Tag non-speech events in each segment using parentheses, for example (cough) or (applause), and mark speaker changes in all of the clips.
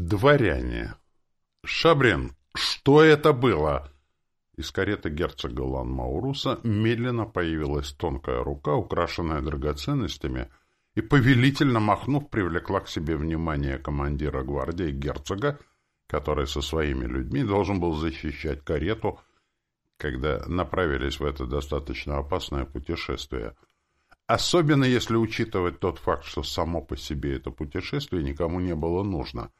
Speaker 1: Дворяне. Шабрин, что это было? Из кареты герцога Лан-Мауруса медленно появилась тонкая рука, украшенная драгоценностями, и, повелительно махнув, привлекла к себе внимание командира гвардии герцога, который со своими людьми должен был защищать карету, когда направились в это достаточно опасное путешествие. Особенно если учитывать тот факт, что само по себе это путешествие никому не было нужно —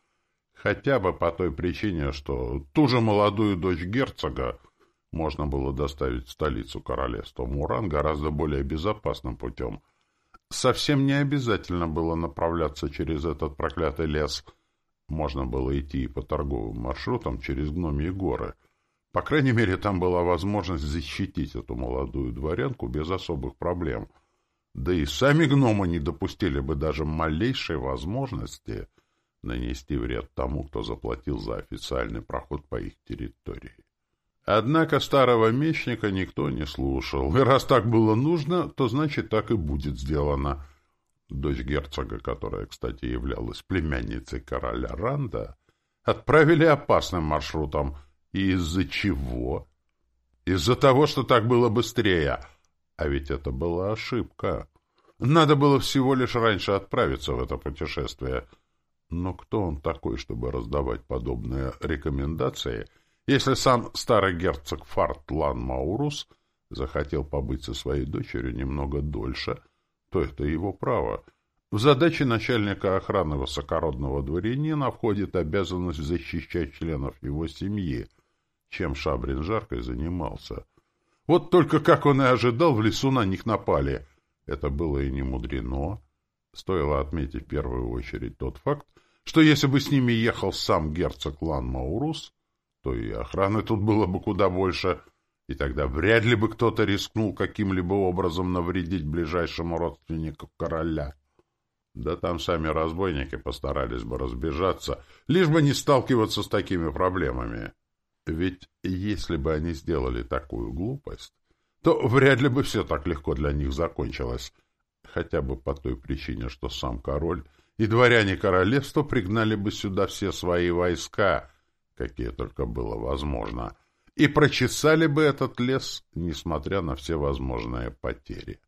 Speaker 1: Хотя бы по той причине, что ту же молодую дочь герцога можно было доставить в столицу королевства Муран гораздо более безопасным путем. Совсем не обязательно было направляться через этот проклятый лес. Можно было идти и по торговым маршрутам через гномьи горы. По крайней мере, там была возможность защитить эту молодую дворянку без особых проблем. Да и сами гномы не допустили бы даже малейшей возможности — нанести вред тому, кто заплатил за официальный проход по их территории. Однако старого мечника никто не слушал, и раз так было нужно, то значит так и будет сделано. Дочь герцога, которая, кстати, являлась племянницей короля Ранда, отправили опасным маршрутом. И из-за чего? Из-за того, что так было быстрее. А ведь это была ошибка. Надо было всего лишь раньше отправиться в это путешествие — но кто он такой, чтобы раздавать подобные рекомендации, если сам старый герцог Фартлан Маурус захотел побыть со своей дочерью немного дольше, то это его право. В задачи начальника охраны высокородного дворянина входит обязанность защищать членов его семьи, чем Шабрин жарко занимался. Вот только, как он и ожидал, в лесу на них напали. Это было и не мудрено. Стоило отметить в первую очередь тот факт, что если бы с ними ехал сам герцог Лан Маурус, то и охраны тут было бы куда больше, и тогда вряд ли бы кто-то рискнул каким-либо образом навредить ближайшему родственнику короля. Да там сами разбойники постарались бы разбежаться, лишь бы не сталкиваться с такими проблемами. Ведь если бы они сделали такую глупость, то вряд ли бы все так легко для них закончилось, хотя бы по той причине, что сам король и дворяне королевства пригнали бы сюда все свои войска, какие только было возможно, и прочесали бы этот лес, несмотря на все возможные потери.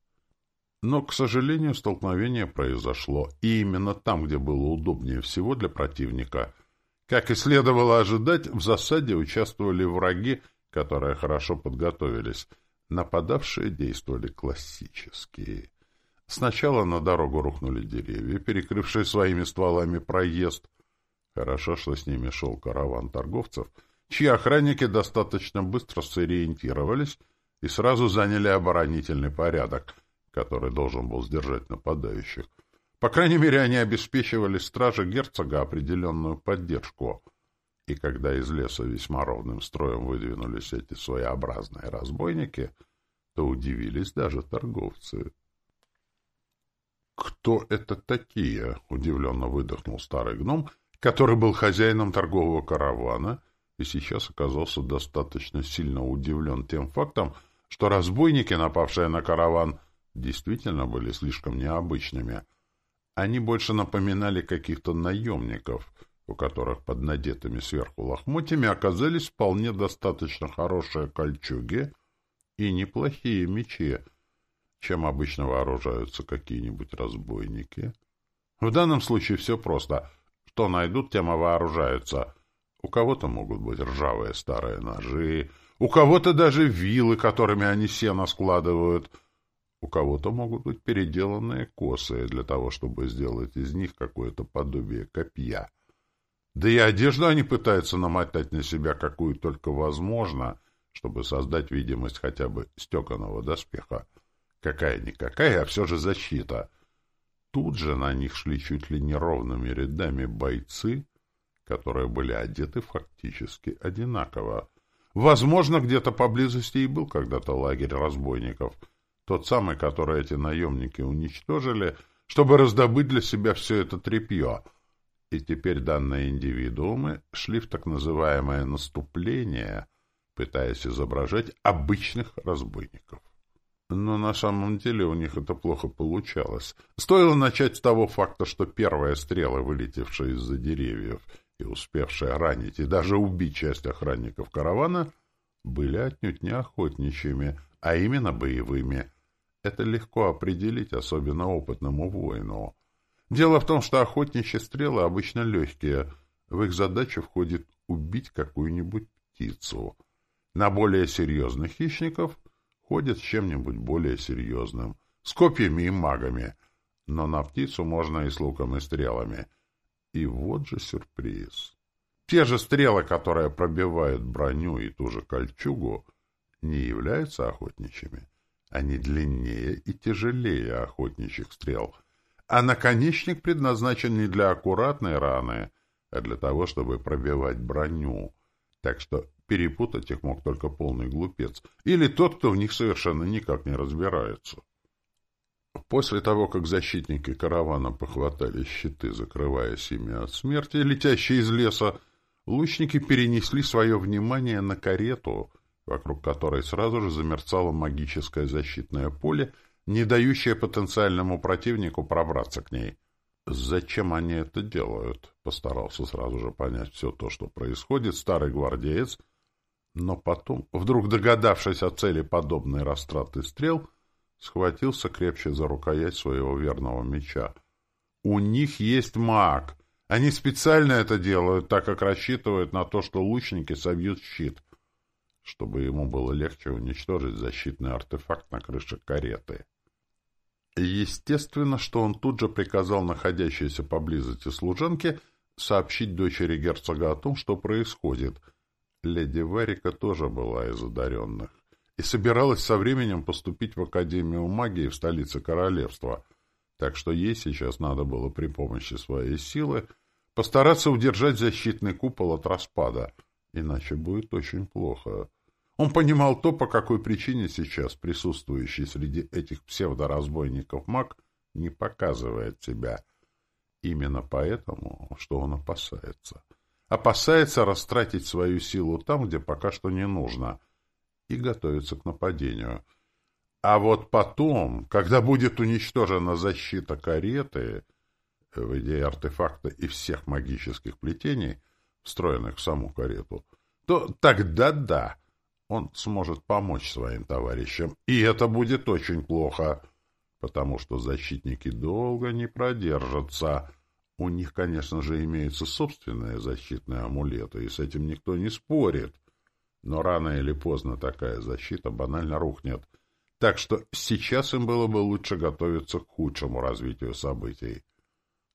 Speaker 1: Но, к сожалению, столкновение произошло, и именно там, где было удобнее всего для противника. Как и следовало ожидать, в засаде участвовали враги, которые хорошо подготовились. Нападавшие действовали классические. Сначала на дорогу рухнули деревья, перекрывшие своими стволами проезд. Хорошо, что с ними шел караван торговцев, чьи охранники достаточно быстро сориентировались и сразу заняли оборонительный порядок, который должен был сдержать нападающих. По крайней мере, они обеспечивали страже герцога определенную поддержку. И когда из леса весьма ровным строем выдвинулись эти своеобразные разбойники, то удивились даже торговцы. «Кто это такие?» — удивленно выдохнул старый гном, который был хозяином торгового каравана и сейчас оказался достаточно сильно удивлен тем фактом, что разбойники, напавшие на караван, действительно были слишком необычными. Они больше напоминали каких-то наемников, у которых под надетыми сверху лохмотьями оказались вполне достаточно хорошие кольчуги и неплохие мечи, чем обычно вооружаются какие-нибудь разбойники. В данном случае все просто. Что найдут, тем и вооружаются. У кого-то могут быть ржавые старые ножи, у кого-то даже вилы, которыми они сено складывают, у кого-то могут быть переделанные косы для того, чтобы сделать из них какое-то подобие копья. Да и одежду они пытаются намотать на себя какую только возможно, чтобы создать видимость хотя бы стеканого доспеха. Какая-никакая, а все же защита. Тут же на них шли чуть ли не ровными рядами бойцы, которые были одеты фактически одинаково. Возможно, где-то поблизости и был когда-то лагерь разбойников, тот самый, который эти наемники уничтожили, чтобы раздобыть для себя все это тряпье. И теперь данные индивидуумы шли в так называемое наступление, пытаясь изображать обычных разбойников. Но на самом деле у них это плохо получалось. Стоило начать с того факта, что первые стрелы, вылетевшие из-за деревьев и успевшие ранить и даже убить часть охранников каравана, были отнюдь не охотничьими, а именно боевыми. Это легко определить, особенно опытному воину. Дело в том, что охотничьи стрелы обычно легкие. В их задачу входит убить какую-нибудь птицу. На более серьезных хищников ходят с чем-нибудь более серьезным, с копьями и магами. Но на птицу можно и с луком, и стрелами. И вот же сюрприз. Те же стрелы, которые пробивают броню и ту же кольчугу, не являются охотничьими. Они длиннее и тяжелее охотничьих стрел. А наконечник предназначен не для аккуратной раны, а для того, чтобы пробивать броню. Так что перепутать их мог только полный глупец. Или тот, кто в них совершенно никак не разбирается. После того, как защитники каравана похватали щиты, закрываясь ими от смерти, летящие из леса, лучники перенесли свое внимание на карету, вокруг которой сразу же замерцало магическое защитное поле, не дающее потенциальному противнику пробраться к ней. «Зачем они это делают?» — постарался сразу же понять все то, что происходит старый гвардеец, но потом, вдруг догадавшись о цели подобной растраты стрел, схватился крепче за рукоять своего верного меча. «У них есть маг!» Они специально это делают, так как рассчитывают на то, что лучники собьют щит, чтобы ему было легче уничтожить защитный артефакт на крыше кареты. Естественно, что он тут же приказал находящейся поблизости служанке сообщить дочери герцога о том, что происходит. Леди Варика тоже была из одаренных и собиралась со временем поступить в Академию магии в столице королевства, так что ей сейчас надо было при помощи своей силы постараться удержать защитный купол от распада, иначе будет очень плохо. Он понимал то, по какой причине сейчас присутствующий среди этих псевдоразбойников маг не показывает себя. Именно поэтому, что он опасается. Опасается растратить свою силу там, где пока что не нужно, и готовится к нападению. А вот потом, когда будет уничтожена защита кареты, в идее артефакта и всех магических плетений, встроенных в саму карету, то тогда да, он сможет помочь своим товарищам. И это будет очень плохо, потому что защитники долго не продержатся. У них, конечно же, имеются собственные защитные амулеты, и с этим никто не спорит. Но рано или поздно такая защита банально рухнет. Так что сейчас им было бы лучше готовиться к худшему развитию событий.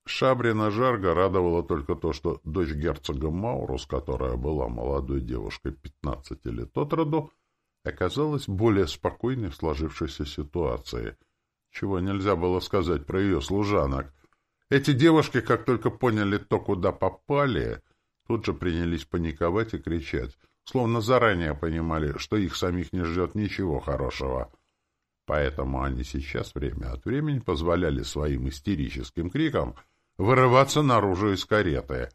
Speaker 1: Шабрина Жарга радовала только то, что дочь герцога Маурус, которая была молодой девушкой 15 лет от роду, оказалась более спокойной в сложившейся ситуации, чего нельзя было сказать про ее служанок. Эти девушки, как только поняли то, куда попали, тут же принялись паниковать и кричать, словно заранее понимали, что их самих не ждет ничего хорошего. Поэтому они сейчас время от времени позволяли своим истерическим крикам — вырываться наружу из кареты.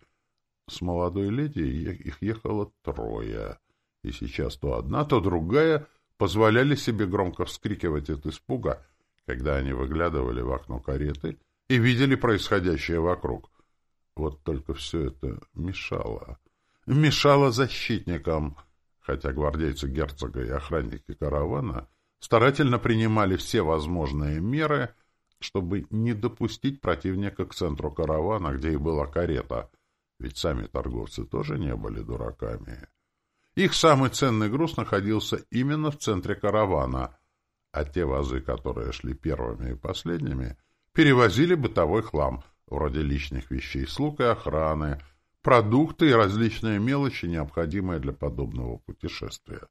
Speaker 1: С молодой леди их ехало трое, и сейчас то одна, то другая позволяли себе громко вскрикивать от испуга, когда они выглядывали в окно кареты и видели происходящее вокруг. Вот только все это мешало. Мешало защитникам, хотя гвардейцы герцога и охранники каравана старательно принимали все возможные меры — чтобы не допустить противника к центру каравана, где и была карета, ведь сами торговцы тоже не были дураками. Их самый ценный груз находился именно в центре каравана, а те вазы, которые шли первыми и последними, перевозили бытовой хлам, вроде личных вещей слуг и охраны, продукты и различные мелочи, необходимые для подобного путешествия.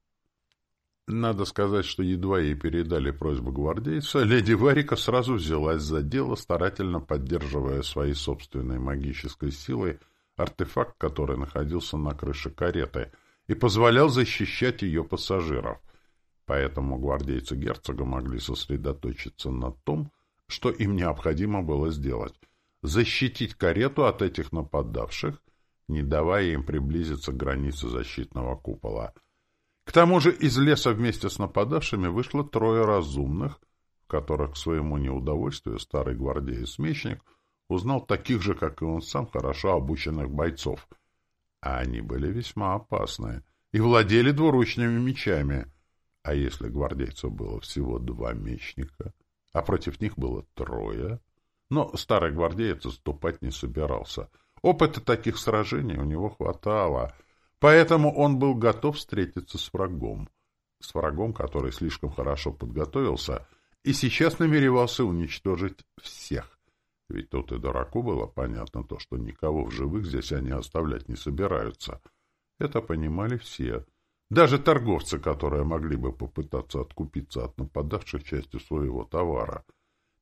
Speaker 1: Надо сказать, что едва ей передали просьбу гвардейца, леди Варика сразу взялась за дело, старательно поддерживая своей собственной магической силой артефакт, который находился на крыше кареты, и позволял защищать ее пассажиров. Поэтому гвардейцы герцога могли сосредоточиться на том, что им необходимо было сделать — защитить карету от этих нападавших, не давая им приблизиться к границе защитного купола — к тому же из леса вместе с нападавшими вышло трое разумных, в которых к своему неудовольствию старый гвардеец-мечник узнал таких же, как и он сам, хорошо обученных бойцов, А они были весьма опасны и владели двуручными мечами. А если гвардейцев было всего два мечника, а против них было трое? Но старый гвардеец отступать не собирался. Опыта таких сражений у него хватало, поэтому он был готов встретиться с врагом. С врагом, который слишком хорошо подготовился и сейчас намеревался уничтожить всех. Ведь тут и дураку было понятно то, что никого в живых здесь они оставлять не собираются. Это понимали все. Даже торговцы, которые могли бы попытаться откупиться от нападавших частью своего товара.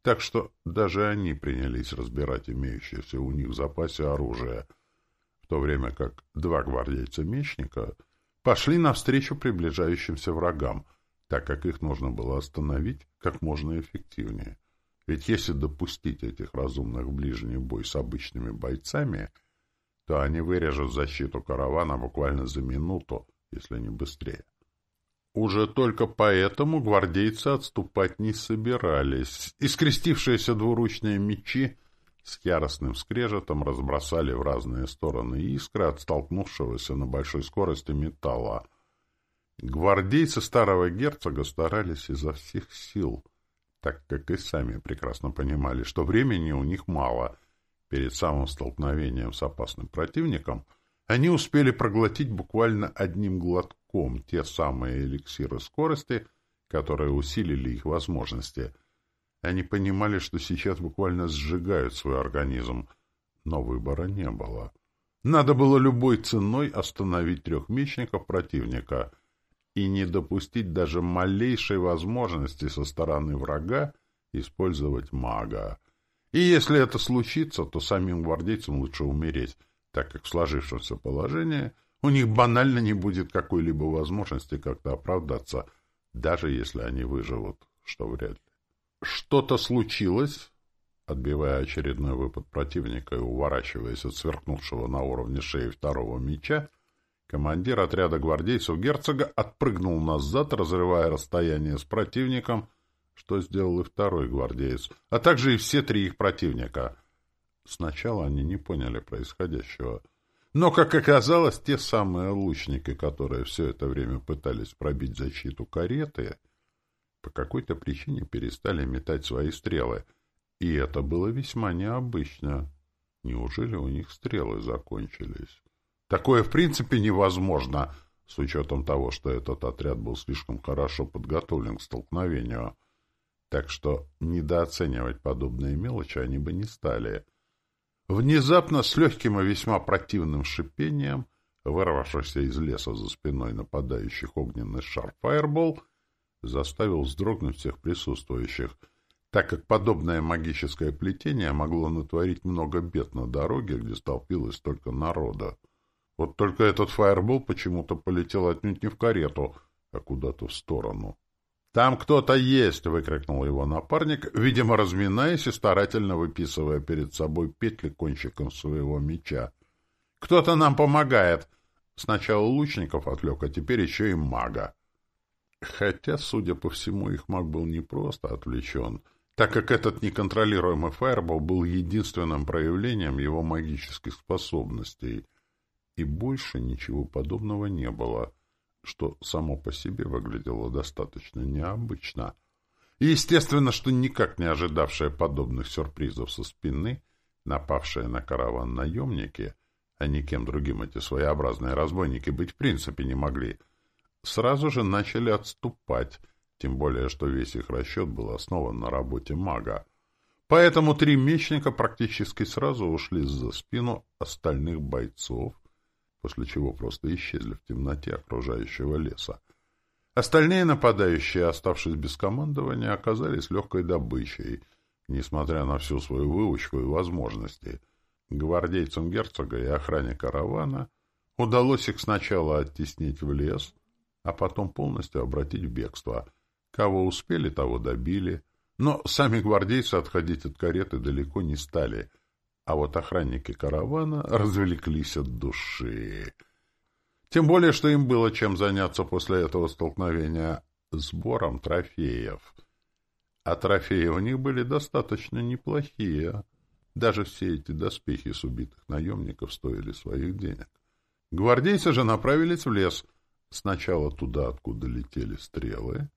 Speaker 1: Так что даже они принялись разбирать имеющееся у них в запасе оружие, в то время как два гвардейца-мечника пошли навстречу приближающимся врагам, так как их нужно было остановить как можно эффективнее. Ведь если допустить этих разумных в ближний бой с обычными бойцами, то они вырежут защиту каравана буквально за минуту, если не быстрее. Уже только поэтому гвардейцы отступать не собирались, и скрестившиеся двуручные мечи с яростным скрежетом разбросали в разные стороны искры от столкнувшегося на большой скорости металла. Гвардейцы старого герцога старались изо всех сил — так как и сами прекрасно понимали, что времени у них мало. Перед самым столкновением с опасным противником они успели проглотить буквально одним глотком те самые эликсиры скорости, которые усилили их возможности. Они понимали, что сейчас буквально сжигают свой организм, но выбора не было. Надо было любой ценой остановить трехмечников противника — и не допустить даже малейшей возможности со стороны врага использовать мага. И если это случится, то самим гвардейцам лучше умереть, так как в сложившемся положении у них банально не будет какой-либо возможности как-то оправдаться, даже если они выживут, что вряд ли. Что-то случилось? Отбивая очередной выпад противника и уворачиваясь от сверкнувшего на уровне шеи второго меча, Командир отряда гвардейцев герцога отпрыгнул назад, разрывая расстояние с противником, что сделал и второй гвардеец, а также и все три их противника. Сначала они не поняли происходящего. Но, как оказалось, те самые лучники, которые все это время пытались пробить защиту кареты, по какой-то причине перестали метать свои стрелы. И это было весьма необычно. Неужели у них стрелы закончились? Такое в принципе невозможно, с учетом того, что этот отряд был слишком хорошо подготовлен к столкновению. Так что недооценивать подобные мелочи они бы не стали. Внезапно, с легким и весьма противным шипением, вырвавшийся из леса за спиной нападающих огненный шар «Фаербол», заставил вздрогнуть всех присутствующих, так как подобное магическое плетение могло натворить много бед на дороге, где столпилось столько народа. Вот только этот фаербол почему-то полетел отнюдь не в карету, а куда-то в сторону. «Там кто-то есть!» — выкрикнул его напарник, видимо, разминаясь и старательно выписывая перед собой петли кончиком своего меча. «Кто-то нам помогает!» Сначала лучников отвлек, а теперь еще и мага. Хотя, судя по всему, их маг был не просто отвлечен, так как этот неконтролируемый фаербол был единственным проявлением его магических способностей — и больше ничего подобного не было, что само по себе выглядело достаточно необычно. И естественно, что никак не ожидавшие подобных сюрпризов со спины, напавшие на караван наемники, а никем другим эти своеобразные разбойники быть в принципе не могли, сразу же начали отступать, тем более, что весь их расчет был основан на работе мага. Поэтому три мечника практически сразу ушли за спину остальных бойцов, после чего просто исчезли в темноте окружающего леса. Остальные нападающие, оставшись без командования, оказались легкой добычей, несмотря на всю свою выучку и возможности. Гвардейцам герцога и охране каравана удалось их сначала оттеснить в лес, а потом полностью обратить в бегство. Кого успели, того добили, но сами гвардейцы отходить от кареты далеко не стали — а вот охранники каравана развлеклись от души. Тем более, что им было чем заняться после этого столкновения сбором трофеев. А трофеи у них были достаточно неплохие. Даже все эти доспехи с убитых наемников стоили своих денег. Гвардейцы же направились в лес. Сначала туда, откуда летели стрелы,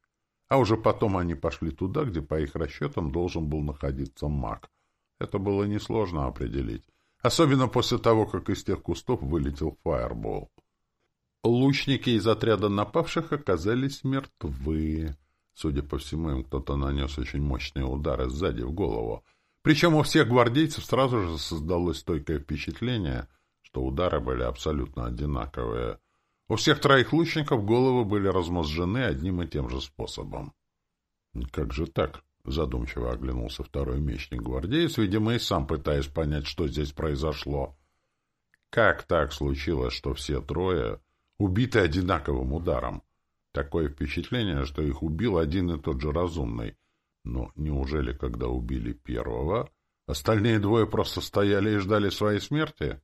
Speaker 1: а уже потом они пошли туда, где, по их расчетам, должен был находиться маг. Это было несложно определить, особенно после того, как из тех кустов вылетел фаербол. Лучники из отряда напавших оказались мертвы. Судя по всему, им кто-то нанес очень мощные удары сзади в голову. Причем у всех гвардейцев сразу же создалось стойкое впечатление, что удары были абсолютно одинаковые. У всех троих лучников головы были размозжены одним и тем же способом. «Как же так?» — задумчиво оглянулся второй мечник-гвардеец, видимо, и сам пытаясь понять, что здесь произошло. «Как так случилось, что все трое убиты одинаковым ударом?» Такое впечатление, что их убил один и тот же разумный. Но неужели, когда убили первого, остальные двое просто стояли и ждали своей смерти?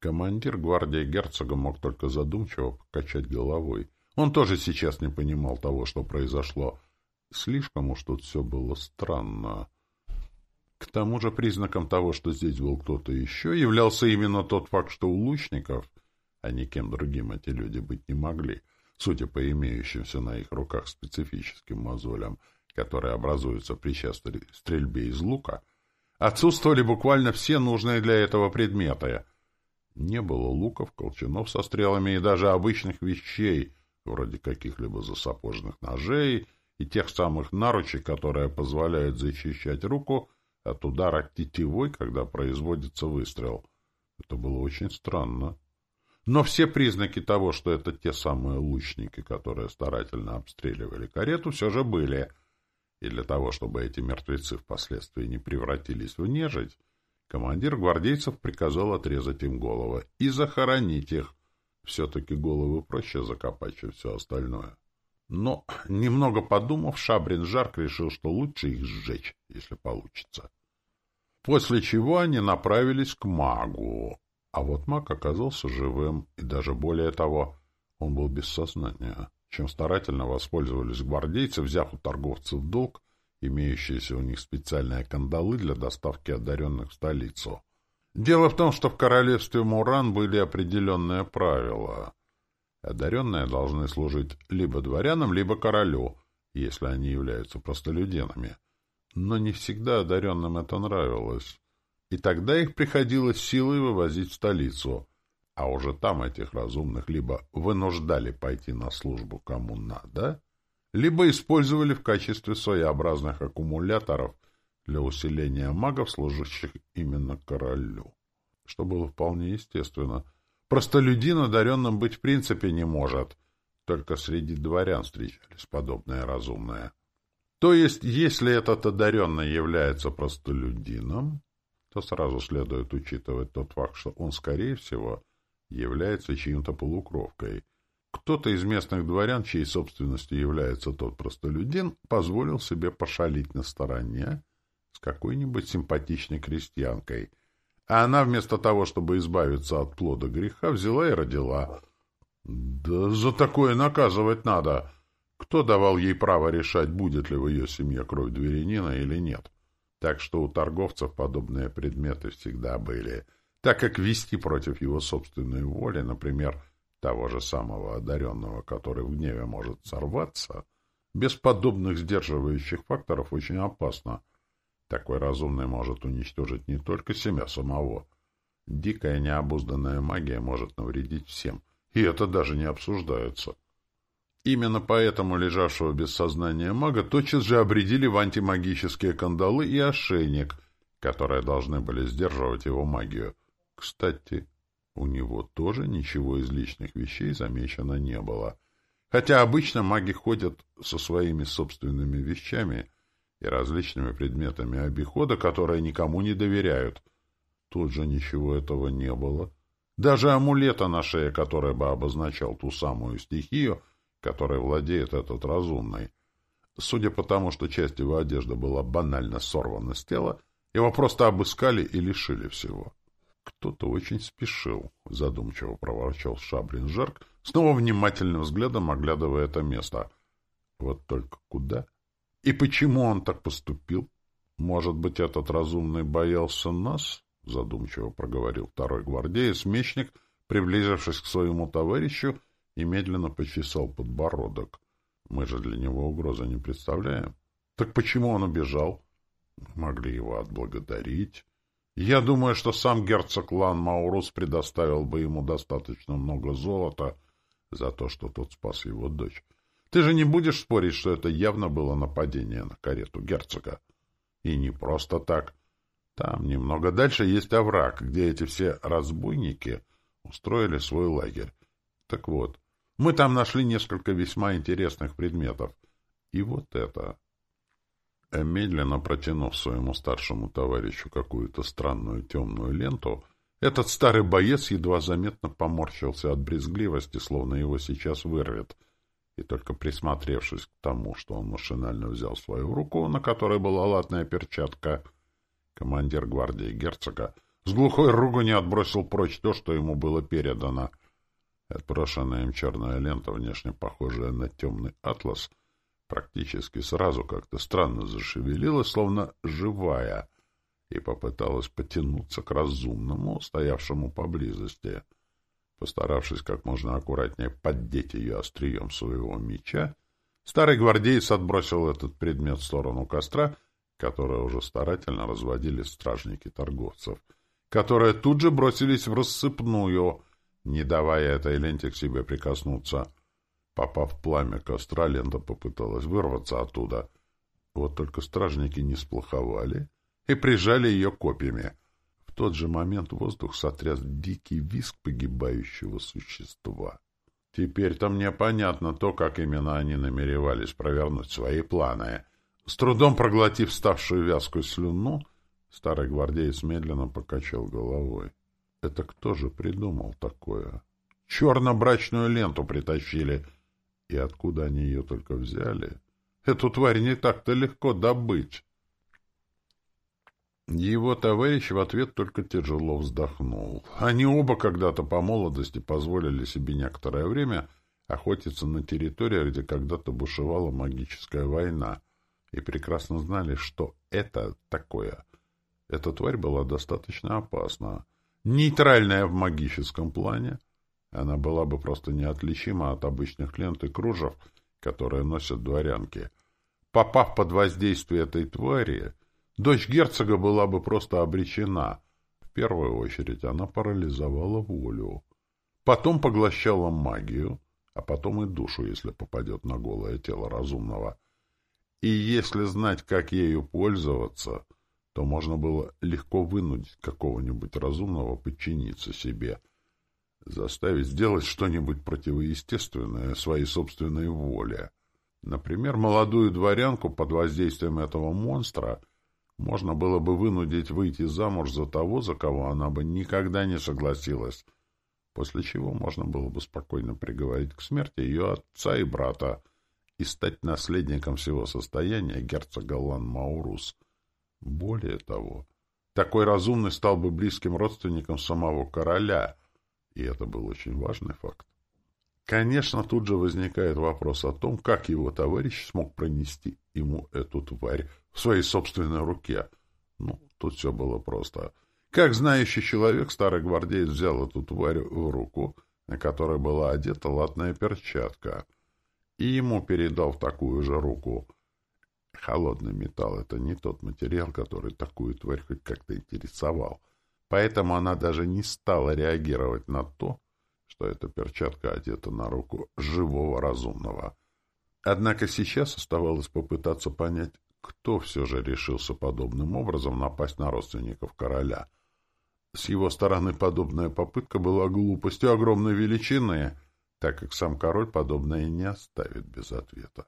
Speaker 1: Командир гвардии герцога мог только задумчиво покачать головой. Он тоже сейчас не понимал того, что произошло. Слишком уж тут все было странно. К тому же признаком того, что здесь был кто-то еще, являлся именно тот факт, что у лучников, а никем другим эти люди быть не могли — судя по имеющимся на их руках специфическим мозолям, которые образуются при частой стрельбе из лука, отсутствовали буквально все нужные для этого предметы. Не было луков, колчанов со стрелами и даже обычных вещей, вроде каких-либо засапожных ножей и тех самых наручей, которые позволяют защищать руку от удара тетивой, когда производится выстрел. Это было очень странно. Но все признаки того, что это те самые лучники, которые старательно обстреливали карету, все же были. И для того, чтобы эти мертвецы впоследствии не превратились в нежить, командир гвардейцев приказал отрезать им головы и захоронить их. Все-таки головы проще закопать, чем все остальное. Но, (clears throat) немного подумав, Шабрин Жарк решил, что лучше их сжечь, если получится. После чего они направились к магу. А вот маг оказался живым, и даже более того, он был без сознания, чем старательно воспользовались гвардейцы, взяв у торговцев долг, имеющиеся у них специальные кандалы для доставки одаренных в столицу. Дело в том, что в королевстве Муран были определенные правила. Одаренные должны служить либо дворянам, либо королю, если они являются простолюдинами. Но не всегда одаренным это нравилось и тогда их приходилось силой вывозить в столицу, а уже там этих разумных либо вынуждали пойти на службу кому надо, либо использовали в качестве своеобразных аккумуляторов для усиления магов, служащих именно королю. Что было вполне естественно. Простолюдин одаренным быть в принципе не может. Только среди дворян встречались подобные разумные. То есть, если этот одаренный является простолюдином, то сразу следует учитывать тот факт, что он, скорее всего, является чьим-то полукровкой. Кто-то из местных дворян, чьей собственностью является тот простолюдин, позволил себе пошалить на стороне с какой-нибудь симпатичной крестьянкой, а она вместо того, чтобы избавиться от плода греха, взяла и родила. Да за такое наказывать надо! Кто давал ей право решать, будет ли в ее семье кровь дворянина или нет? Так что у торговцев подобные предметы всегда были, так как вести против его собственной воли, например, того же самого одаренного, который в гневе может сорваться, без подобных сдерживающих факторов очень опасно. Такой разумный может уничтожить не только себя самого. Дикая необузданная магия может навредить всем, и это даже не обсуждается. Именно поэтому лежавшего без сознания мага тотчас же обредили в антимагические кандалы и ошейник, которые должны были сдерживать его магию. Кстати, у него тоже ничего из личных вещей замечено не было. Хотя обычно маги ходят со своими собственными вещами и различными предметами обихода, которые никому не доверяют. Тут же ничего этого не было. Даже амулета на шее, который бы обозначал ту самую стихию — которой владеет этот разумный. Судя по тому, что часть его одежды была банально сорвана с тела, его просто обыскали и лишили всего. «Кто-то очень спешил», — задумчиво проворчал Шаблин Жарк, снова внимательным взглядом оглядывая это место. «Вот только куда? И почему он так поступил? Может быть, этот разумный боялся нас?» — задумчиво проговорил второй гвардеец-мечник, приблизившись к своему товарищу, и медленно почесал подбородок. Мы же для него угрозы не представляем. Так почему он убежал? Могли его отблагодарить. Я думаю, что сам герцог Лан Маурус предоставил бы ему достаточно много золота за то, что тот спас его дочь. Ты же не будешь спорить, что это явно было нападение на карету герцога? И не просто так. Там немного дальше есть овраг, где эти все разбойники устроили свой лагерь. Так вот, мы там нашли несколько весьма интересных предметов. И вот это. Медленно протянув своему старшему товарищу какую-то странную темную ленту, этот старый боец едва заметно поморщился от брезгливости, словно его сейчас вырвет. И только присмотревшись к тому, что он машинально взял свою руку, на которой была латная перчатка, командир гвардии герцога с глухой руганью отбросил прочь то, что ему было передано. Отброшенная им черная лента, внешне похожая на темный атлас — практически сразу как-то странно зашевелилась, словно живая, и попыталась потянуться к разумному, стоявшему поблизости. Постаравшись как можно аккуратнее поддеть ее острием своего меча, старый гвардеец отбросил этот предмет в сторону костра, который уже старательно разводили стражники торговцев, которые тут же бросились в рассыпную, не давая этой ленте к себе прикоснуться — Попав в пламя костра, лента попыталась вырваться оттуда. Вот только стражники не сплоховали и прижали ее копьями. В тот же момент воздух сотряс дикий визг погибающего существа. Теперь-то мне понятно то, как именно они намеревались провернуть свои планы. С трудом проглотив ставшую вязкую слюну, старый гвардеец медленно покачал головой. Это кто же придумал такое? Черно-брачную ленту притащили — и откуда они ее только взяли? Эту тварь не так-то легко добыть. Его товарищ в ответ только тяжело вздохнул. Они оба когда-то по молодости позволили себе некоторое время охотиться на территориях, где когда-то бушевала магическая война, и прекрасно знали, что это такое. Эта тварь была достаточно опасна. Нейтральная в магическом плане — она была бы просто неотличима от обычных лент и кружев, которые носят дворянки. Попав под воздействие этой твари, дочь герцога была бы просто обречена. В первую очередь она парализовала волю. Потом поглощала магию, а потом и душу, если попадет на голое тело разумного. И если знать, как ею пользоваться, то можно было легко вынудить какого-нибудь разумного подчиниться себе — заставить сделать что-нибудь противоестественное своей собственной воле. Например, молодую дворянку под воздействием этого монстра можно было бы вынудить выйти замуж за того, за кого она бы никогда не согласилась, после чего можно было бы спокойно приговорить к смерти ее отца и брата и стать наследником всего состояния герцога Лан-Маурус. Более того, такой разумный стал бы близким родственником самого короля — и это был очень важный факт. Конечно, тут же возникает вопрос о том, как его товарищ смог пронести ему эту тварь в своей собственной руке. Ну, тут все было просто. Как знающий человек, старый гвардеец взял эту тварь в руку, на которой была одета латная перчатка, и ему передал в такую же руку. Холодный металл — это не тот материал, который такую тварь хоть как-то интересовал — Поэтому она даже не стала реагировать на то, что эта перчатка одета на руку живого разумного. Однако сейчас оставалось попытаться понять, кто все же решился подобным образом напасть на родственников короля. С его стороны подобная попытка была глупостью огромной величины, так как сам король подобное не оставит без ответа.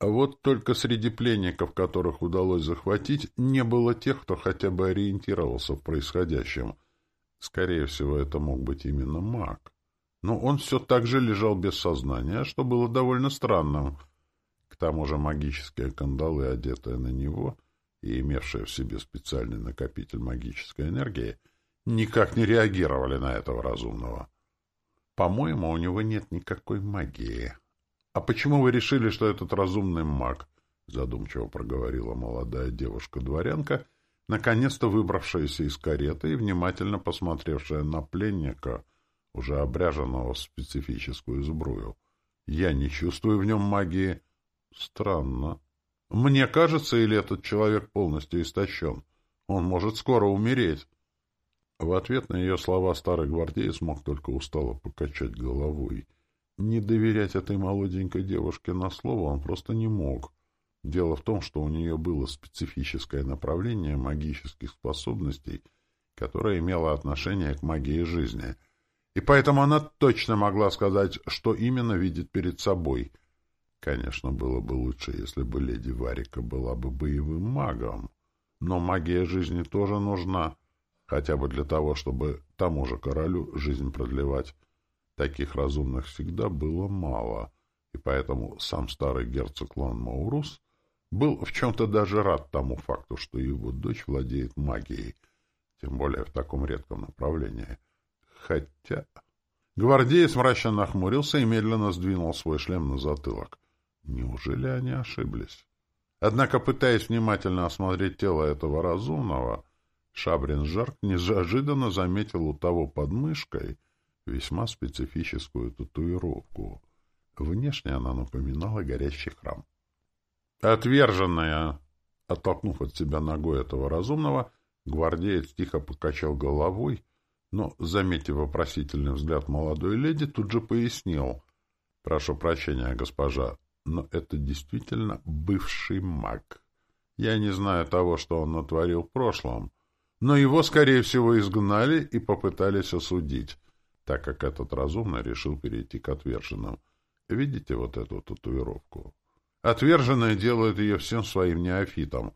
Speaker 1: А вот только среди пленников, которых удалось захватить, не было тех, кто хотя бы ориентировался в происходящем. Скорее всего, это мог быть именно маг. Но он все так же лежал без сознания, что было довольно странным. К тому же магические кандалы, одетые на него и имевшие в себе специальный накопитель магической энергии, никак не реагировали на этого разумного. По-моему, у него нет никакой магии. «А почему вы решили, что этот разумный маг?» — задумчиво проговорила молодая девушка-дворянка, наконец-то выбравшаяся из кареты и внимательно посмотревшая на пленника, уже обряженного в специфическую сбрую. Я не чувствую в нем магии. Странно. Мне кажется, или этот человек полностью истощен? Он может скоро умереть. В ответ на ее слова старый гвардеец мог только устало покачать головой. Не доверять этой молоденькой девушке на слово он просто не мог. Дело в том, что у нее было специфическое направление магических способностей, которое имело отношение к магии жизни. И поэтому она точно могла сказать, что именно видит перед собой. Конечно, было бы лучше, если бы леди Варика была бы боевым магом. Но магия жизни тоже нужна, хотя бы для того, чтобы тому же королю жизнь продлевать. Таких разумных всегда было мало, и поэтому сам старый герцог Лан Маурус был в чем-то даже рад тому факту, что его дочь владеет магией, тем более в таком редком направлении. Хотя... Гвардеец мрачно нахмурился и медленно сдвинул свой шлем на затылок. Неужели они ошиблись? Однако, пытаясь внимательно осмотреть тело этого разумного, Шабрин Жарк неожиданно заметил у того под мышкой весьма специфическую татуировку. Внешне она напоминала горящий храм. «Отверженная!» Оттолкнув от себя ногой этого разумного, гвардеец тихо покачал головой, но, заметив вопросительный взгляд молодой леди, тут же пояснил. «Прошу прощения, госпожа, но это действительно бывший маг. Я не знаю того, что он натворил в прошлом, но его, скорее всего, изгнали и попытались осудить, так как этот разумный решил перейти к отверженным. Видите вот эту татуировку? Отверженные делают ее всем своим неофитам.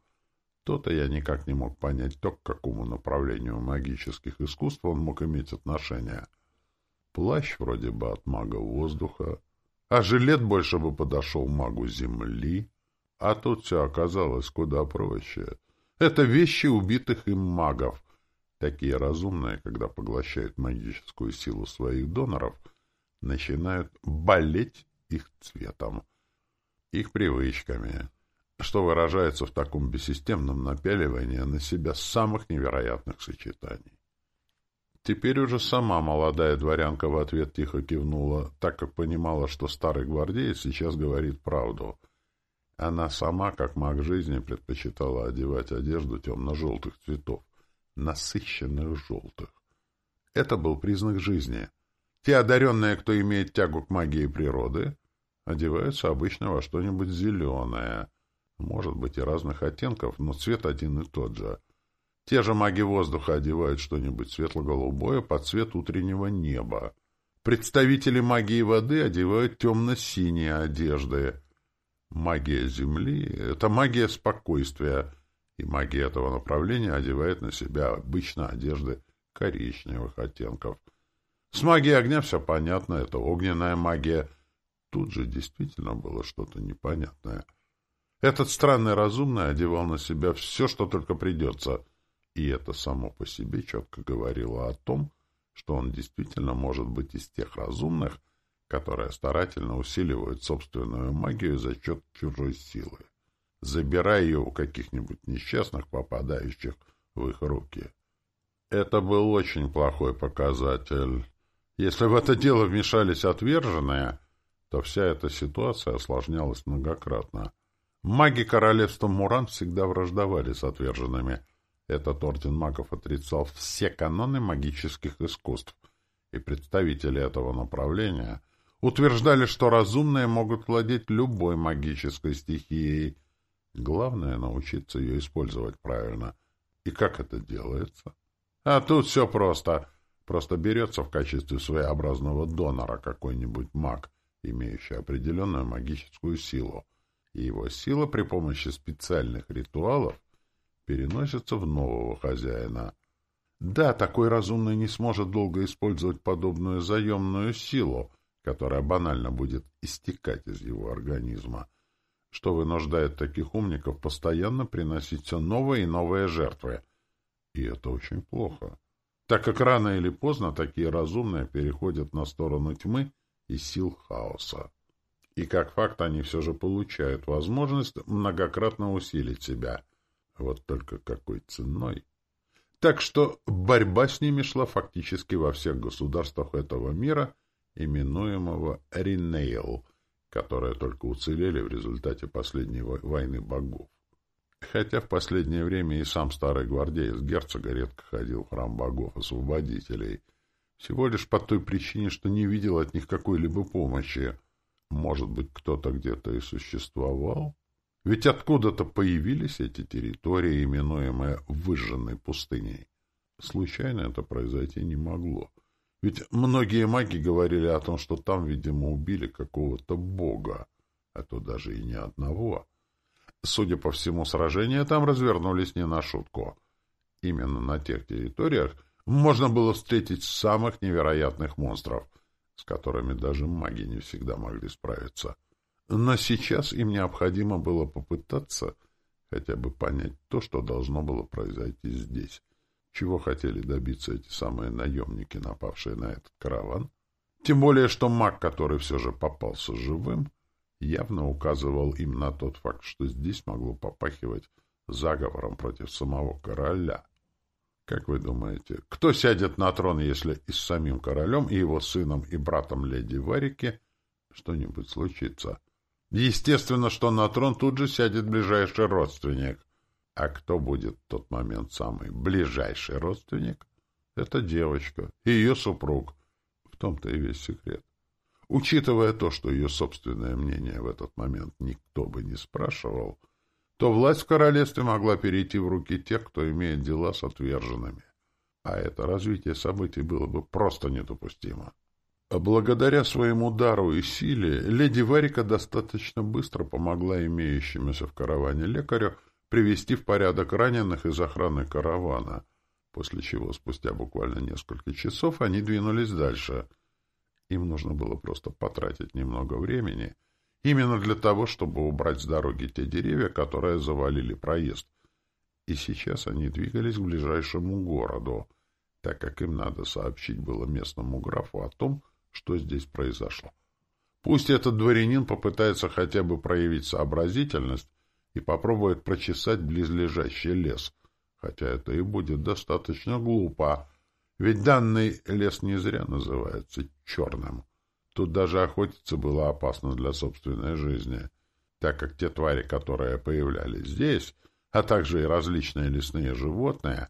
Speaker 1: То-то я никак не мог понять, то, к какому направлению магических искусств он мог иметь отношение. Плащ вроде бы от мага воздуха, а жилет больше бы подошел магу земли. А тут все оказалось куда проще. Это вещи убитых им магов. Такие разумные, когда поглощают магическую силу своих доноров, начинают болеть их цветом, их привычками, что выражается в таком бессистемном напяливании на себя самых невероятных сочетаний. Теперь уже сама молодая дворянка в ответ тихо кивнула, так как понимала, что старый гвардеец сейчас говорит правду. Она сама, как маг жизни, предпочитала одевать одежду темно-желтых цветов, насыщенных желтых. Это был признак жизни. Те одаренные, кто имеет тягу к магии природы, одеваются обычно во что-нибудь зеленое, может быть и разных оттенков, но цвет один и тот же — те же маги воздуха одевают что-нибудь светло-голубое под цвет утреннего неба. Представители магии воды одевают темно-синие одежды. Магия земли — это магия спокойствия, и магия этого направления одевает на себя обычно одежды коричневых оттенков. С магией огня все понятно, это огненная магия. Тут же действительно было что-то непонятное. Этот странный разумный одевал на себя все, что только придется — и это само по себе четко говорило о том, что он действительно может быть из тех разумных, которые старательно усиливают собственную магию за счет чужой силы, забирая ее у каких-нибудь несчастных, попадающих в их руки. Это был очень плохой показатель. Если в это дело вмешались отверженные, то вся эта ситуация осложнялась многократно. Маги королевства Муран всегда враждовали с отверженными – этот орден магов отрицал все каноны магических искусств, и представители этого направления утверждали, что разумные могут владеть любой магической стихией. Главное — научиться ее использовать правильно. И как это делается? А тут все просто. Просто берется в качестве своеобразного донора какой-нибудь маг, имеющий определенную магическую силу. И его сила при помощи специальных ритуалов переносится в нового хозяина. Да, такой разумный не сможет долго использовать подобную заемную силу, которая банально будет истекать из его организма, что вынуждает таких умников постоянно приносить все новые и новые жертвы. И это очень плохо, так как рано или поздно такие разумные переходят на сторону тьмы и сил хаоса. И как факт они все же получают возможность многократно усилить себя — вот только какой ценой? Так что борьба с ними шла фактически во всех государствах этого мира, именуемого Ринейл, которые только уцелели в результате последней войны богов. Хотя в последнее время и сам старый гвардеец герцога редко ходил в храм богов-освободителей, всего лишь по той причине, что не видел от них какой-либо помощи. Может быть, кто-то где-то и существовал? Ведь откуда-то появились эти территории, именуемые выжженной пустыней. Случайно это произойти не могло. Ведь многие маги говорили о том, что там, видимо, убили какого-то бога, а то даже и не одного. Судя по всему, сражения там развернулись не на шутку. Именно на тех территориях можно было встретить самых невероятных монстров, с которыми даже маги не всегда могли справиться. Но сейчас им необходимо было попытаться хотя бы понять то, что должно было произойти здесь. Чего хотели добиться эти самые наемники, напавшие на этот караван? Тем более, что маг, который все же попался живым, явно указывал им на тот факт, что здесь могло попахивать заговором против самого короля. Как вы думаете, кто сядет на трон, если и с самим королем, и его сыном, и братом леди Варики что-нибудь случится? Естественно, что на трон тут же сядет ближайший родственник. А кто будет в тот момент самый ближайший родственник? Это девочка и ее супруг. В том-то и весь секрет. Учитывая то, что ее собственное мнение в этот момент никто бы не спрашивал, то власть в королевстве могла перейти в руки тех, кто имеет дела с отверженными. А это развитие событий было бы просто недопустимо. Благодаря своему дару и силе, леди Варика достаточно быстро помогла имеющемуся в караване лекарю привести в порядок раненых из охраны каравана, после чего спустя буквально несколько часов они двинулись дальше — им нужно было просто потратить немного времени именно для того, чтобы убрать с дороги те деревья, которые завалили проезд. И сейчас они двигались к ближайшему городу, так как им надо сообщить было местному графу о том, что здесь произошло. Пусть этот дворянин попытается хотя бы проявить сообразительность и попробует прочесать близлежащий лес, хотя это и будет достаточно глупо, ведь данный лес не зря называется черным. Тут даже охотиться было опасно для собственной жизни, так как те твари, которые появлялись здесь, а также и различные лесные животные,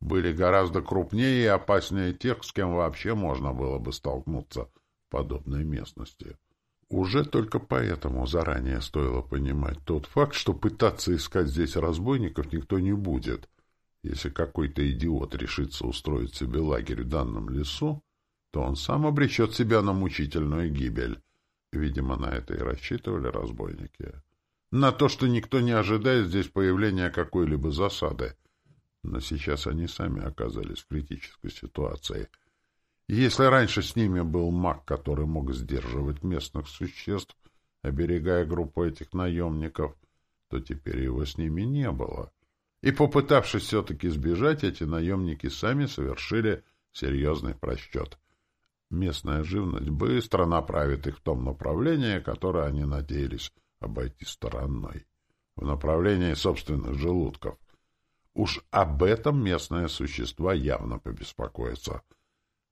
Speaker 1: были гораздо крупнее и опаснее тех, с кем вообще можно было бы столкнуться в подобной местности. Уже только поэтому заранее стоило понимать тот факт, что пытаться искать здесь разбойников никто не будет — если какой-то идиот решится устроить себе лагерь в данном лесу, то он сам обречет себя на мучительную гибель. Видимо, на это и рассчитывали разбойники. На то, что никто не ожидает здесь появления какой-либо засады. Но сейчас они сами оказались в критической ситуации. Если раньше с ними был маг, который мог сдерживать местных существ, оберегая группу этих наемников, то теперь его с ними не было. И, попытавшись все-таки сбежать, эти наемники сами совершили серьезный просчет. Местная живность быстро направит их в том направлении, которое они надеялись обойти стороной, в направлении собственных желудков. Уж об этом местные существа явно побеспокоятся.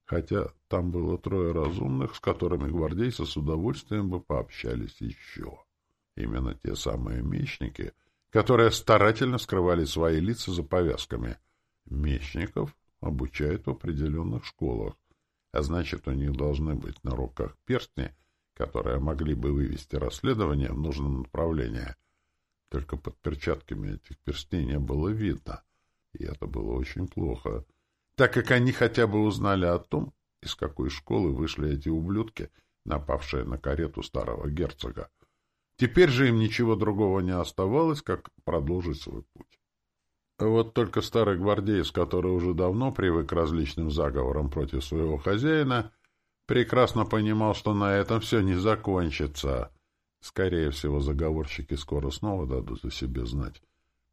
Speaker 1: Хотя там было трое разумных, с которыми гвардейцы с удовольствием бы пообщались еще. Именно те самые мечники — которые старательно скрывали свои лица за повязками. Мечников обучают в определенных школах, а значит, у них должны быть на руках перстни, которые могли бы вывести расследование в нужном направлении. Только под перчатками этих перстней не было видно, и это было очень плохо, так как они хотя бы узнали о том, из какой школы вышли эти ублюдки, напавшие на карету старого герцога. Теперь же им ничего другого не оставалось, как продолжить свой путь. Вот только старый гвардеец, который уже давно привык к различным заговорам против своего хозяина, прекрасно понимал, что на этом все не закончится. Скорее всего, заговорщики скоро снова дадут о себе знать.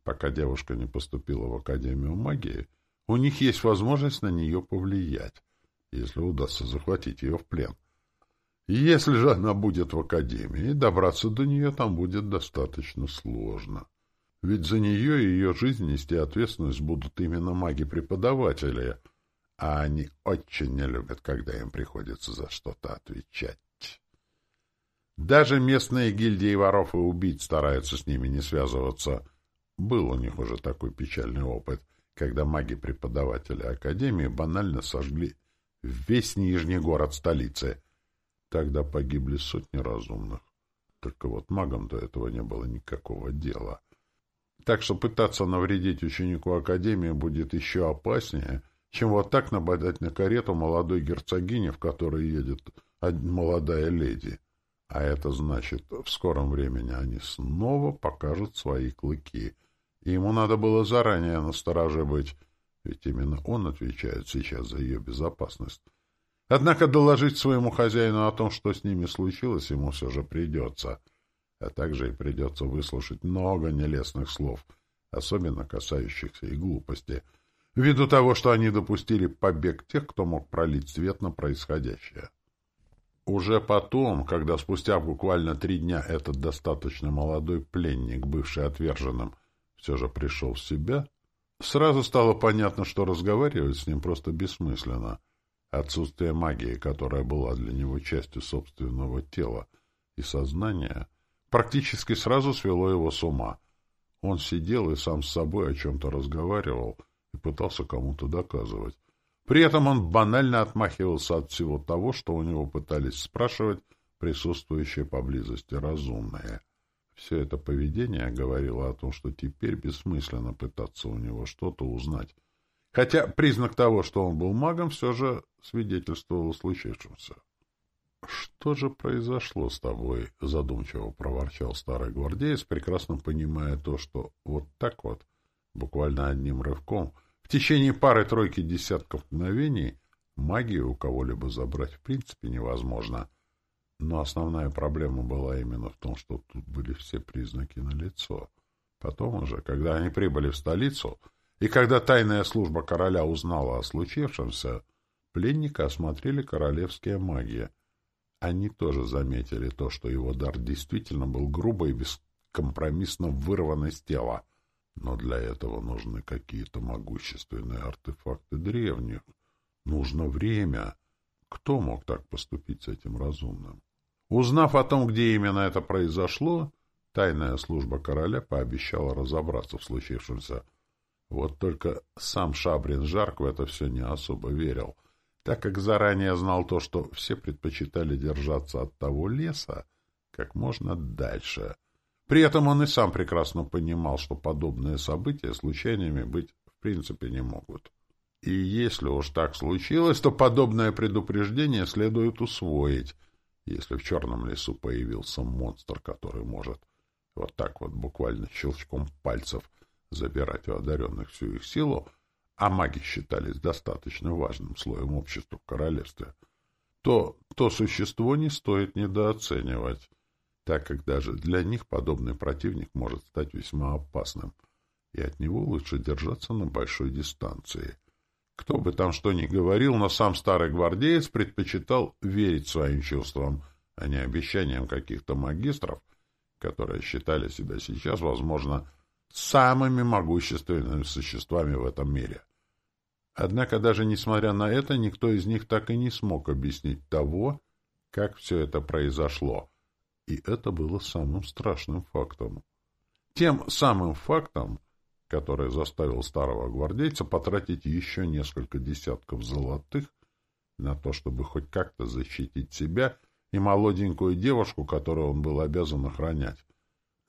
Speaker 1: Пока девушка не поступила в Академию магии, у них есть возможность на нее повлиять, если удастся захватить ее в плен. Если же она будет в академии, добраться до нее там будет достаточно сложно. Ведь за нее и ее жизнь нести ответственность будут именно маги-преподаватели, а они очень не любят, когда им приходится за что-то отвечать. Даже местные гильдии воров и убийц стараются с ними не связываться. Был у них уже такой печальный опыт, когда маги-преподаватели Академии банально сожгли весь нижний город столицы. Тогда погибли сотни разумных. Только вот магам до этого не было никакого дела. Так что пытаться навредить ученику Академии будет еще опаснее, чем вот так нападать на карету молодой герцогини, в которой едет молодая леди. А это значит, в скором времени они снова покажут свои клыки. И ему надо было заранее настороже быть, ведь именно он отвечает сейчас за ее безопасность. Однако доложить своему хозяину о том, что с ними случилось, ему все же придется — а также и придется выслушать много нелестных слов, особенно касающихся и глупости, ввиду того, что они допустили побег тех, кто мог пролить свет на происходящее. Уже потом, когда спустя буквально три дня этот достаточно молодой пленник, бывший отверженным, все же пришел в себя, сразу стало понятно, что разговаривать с ним просто бессмысленно. Отсутствие магии, которая была для него частью собственного тела и сознания, практически сразу свело его с ума. Он сидел и сам с собой о чем-то разговаривал и пытался кому-то доказывать. При этом он банально отмахивался от всего того, что у него пытались спрашивать присутствующие поблизости разумные. Все это поведение говорило о том, что теперь бессмысленно пытаться у него что-то узнать. Хотя признак того, что он был магом, все же свидетельствовал о случившемся. «Что же произошло с тобой?» — задумчиво проворчал старый гвардеец, прекрасно понимая то, что вот так вот, буквально одним рывком, в течение пары-тройки десятков мгновений магию у кого-либо забрать в принципе невозможно. Но основная проблема была именно в том, что тут были все признаки налицо. Потом уже, когда они прибыли в столицу, и когда тайная служба короля узнала о случившемся, пленника осмотрели королевские маги — они тоже заметили то, что его дар действительно был грубо и бескомпромиссно вырван из тела. Но для этого нужны какие-то могущественные артефакты древних. Нужно время. Кто мог так поступить с этим разумным? Узнав о том, где именно это произошло, тайная служба короля пообещала разобраться в случившемся. Вот только сам Шабрин Жарк в это все не особо верил — так как заранее знал то, что все предпочитали держаться от того леса как можно дальше. При этом он и сам прекрасно понимал, что подобные события случайными быть в принципе не могут. И если уж так случилось, то подобное предупреждение следует усвоить, если в черном лесу появился монстр, который может вот так вот буквально щелчком пальцев забирать у одаренных всю их силу, а маги считались достаточно важным слоем общества в королевстве, то то существо не стоит недооценивать, так как даже для них подобный противник может стать весьма опасным, и от него лучше держаться на большой дистанции. Кто бы там что ни говорил, но сам старый гвардеец предпочитал верить своим чувствам, а не обещаниям каких-то магистров, которые считали себя сейчас, возможно, самыми могущественными существами в этом мире. Однако даже несмотря на это, никто из них так и не смог объяснить того, как все это произошло. И это было самым страшным фактом. Тем самым фактом, который заставил старого гвардейца потратить еще несколько десятков золотых на то, чтобы хоть как-то защитить себя и молоденькую девушку, которую он был обязан охранять.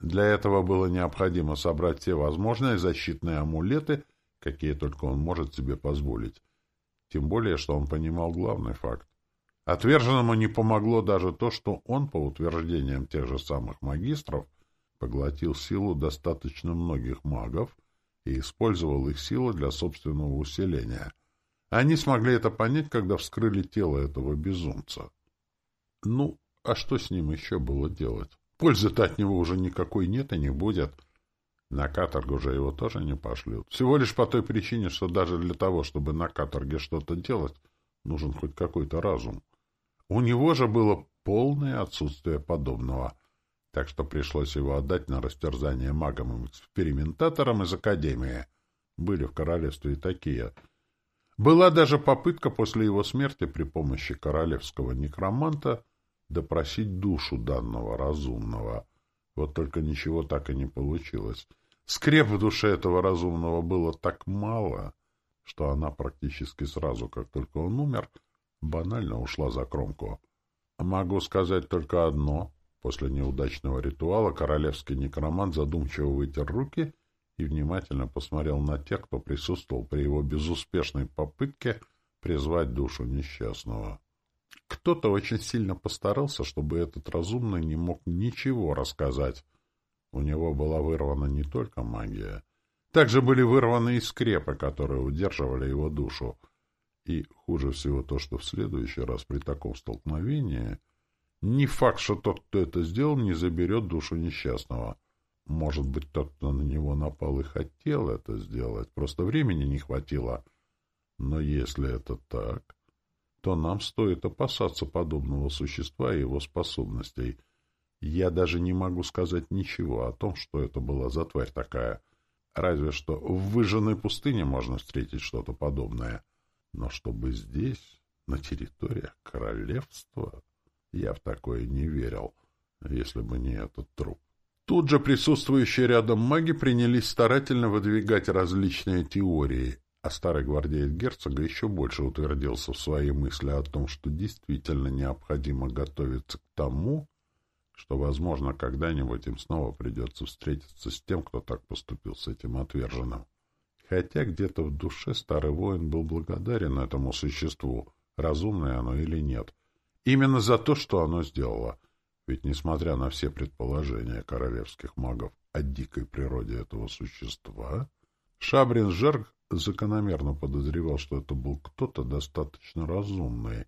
Speaker 1: Для этого было необходимо собрать все возможные защитные амулеты, какие только он может себе позволить. Тем более, что он понимал главный факт. Отверженному не помогло даже то, что он, по утверждениям тех же самых магистров, поглотил силу достаточно многих магов и использовал их силу для собственного усиления. Они смогли это понять, когда вскрыли тело этого безумца. Ну, а что с ним еще было делать? Пользы-то от него уже никакой нет и не будет. На каторгу же его тоже не пошлют. Всего лишь по той причине, что даже для того, чтобы на каторге что-то делать, нужен хоть какой-то разум. У него же было полное отсутствие подобного. так что пришлось его отдать на растерзание магам-экспериментаторам из Академии. Были в королевстве и такие. Была даже попытка после его смерти при помощи королевского некроманта допросить душу данного разумного. Вот только ничего так и не получилось. Скреп в душе этого разумного было так мало, что она практически сразу, как только он умер, банально ушла за кромку. Могу сказать только одно. После неудачного ритуала королевский некромант задумчиво вытер руки и внимательно посмотрел на тех, кто присутствовал при его безуспешной попытке призвать душу несчастного. Кто-то очень сильно постарался, чтобы этот разумный не мог ничего рассказать. У него была вырвана не только магия. Также были вырваны и скрепы, которые удерживали его душу. И хуже всего то, что в следующий раз при таком столкновении не факт, что тот, кто это сделал, не заберет душу несчастного. Может быть, тот, кто на него напал и хотел это сделать, просто времени не хватило. Но если это так, то нам стоит опасаться подобного существа и его способностей. Я даже не могу сказать ничего о том, что это была за тварь такая. Разве что в выжженной пустыне можно встретить что-то подобное. Но чтобы здесь, на территориях королевства, я в такое не верил, если бы не этот труп. Тут же присутствующие рядом маги принялись старательно выдвигать различные теории, а старый гвардеец герцога еще больше утвердился в своей мысли о том, что действительно необходимо готовиться к тому, что, возможно, когда-нибудь им снова придется встретиться с тем, кто так поступил с этим отверженным. Хотя где-то в душе старый воин был благодарен этому существу, разумное оно или нет, именно за то, что оно сделало. Ведь, несмотря на все предположения королевских магов о дикой природе этого существа, Шабрин Жерг закономерно подозревал, что это был кто-то достаточно разумный,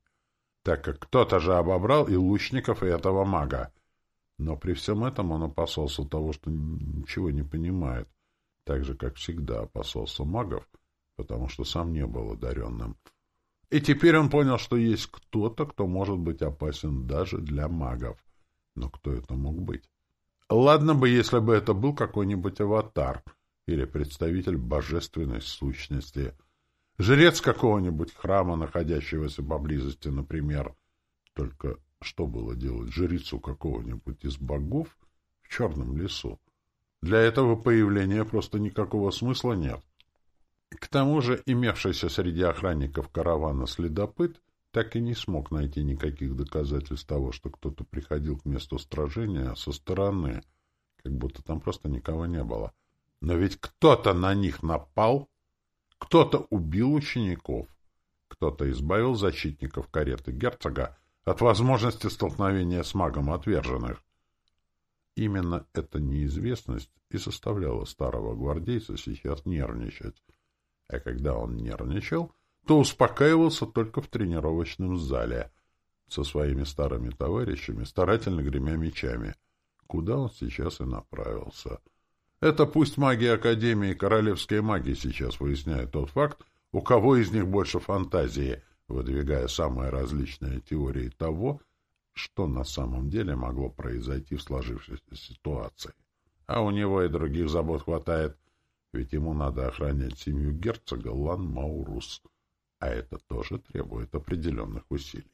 Speaker 1: так как кто-то же обобрал и лучников, и этого мага. Но при всем этом он опасался того, что ничего не понимает, так же, как всегда опасался магов, потому что сам не был одаренным. И теперь он понял, что есть кто-то, кто может быть опасен даже для магов. Но кто это мог быть? Ладно бы, если бы это был какой-нибудь аватар — или представитель божественной сущности, жрец какого-нибудь храма, находящегося поблизости, например. Только что было делать жрецу какого-нибудь из богов в черном лесу? Для этого появления просто никакого смысла нет. К тому же имевшийся среди охранников каравана следопыт так и не смог найти никаких доказательств того, что кто-то приходил к месту сражения со стороны, как будто там просто никого не было. Но ведь кто-то на них напал, кто-то убил учеников, кто-то избавил защитников кареты герцога от возможности столкновения с магом отверженных. Именно эта неизвестность и составляла старого гвардейца сейчас нервничать. А когда он нервничал, то успокаивался только в тренировочном зале со своими старыми товарищами, старательно гремя мечами, куда он сейчас и направился — это пусть маги Академии и королевские маги сейчас выясняют тот факт, у кого из них больше фантазии, выдвигая самые различные теории того, что на самом деле могло произойти в сложившейся ситуации. А у него и других забот хватает, ведь ему надо охранять семью герцога Лан Маурус, а это тоже требует определенных усилий.